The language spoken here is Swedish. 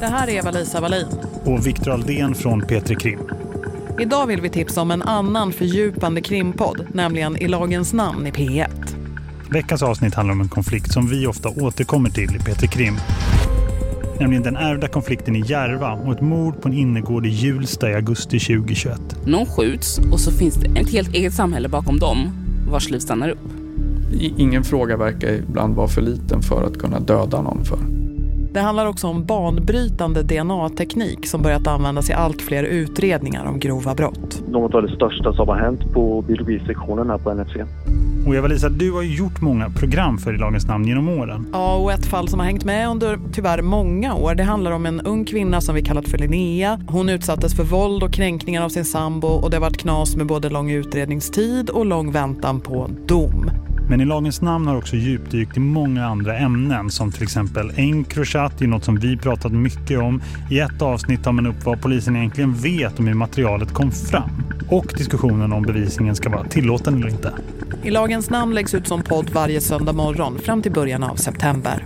Det här är Eva-Lisa Wallin. Och Viktor Aldén från Petri Krim. Idag vill vi tipsa om en annan fördjupande krimpodd, nämligen I lagens namn i P1. Veckans avsnitt handlar om en konflikt som vi ofta återkommer till i Petri Krim. Nämligen den ärvda konflikten i Järva och ett mord på en innergård i Hjulsta i augusti 2021. Någon skjuts och så finns det ett helt eget samhälle bakom dem vars liv stannar upp. Ingen fråga verkar ibland vara för liten för att kunna döda någon för. Det handlar också om banbrytande DNA-teknik som börjat användas i allt fler utredningar om grova brott. Något av det största som har hänt på biologisektionen här på NFC. Och Eva-Lisa, du har ju gjort många program för I lagens namn genom åren. Ja, och ett fall som har hängt med under tyvärr många år. Det handlar om en ung kvinna som vi kallat för Linnea. Hon utsattes för våld och kränkningar av sin sambo och det har varit knas med både lång utredningstid och lång väntan på dom. Men i lagens namn har också djupdykt i många andra ämnen som till exempel Encrochat, är något som vi pratat mycket om. I ett avsnitt tar man upp vad polisen egentligen vet om hur materialet kom fram. Och diskussionen om bevisningen ska vara tillåten eller inte. I lagens namn läggs ut som podd varje söndag morgon fram till början av september.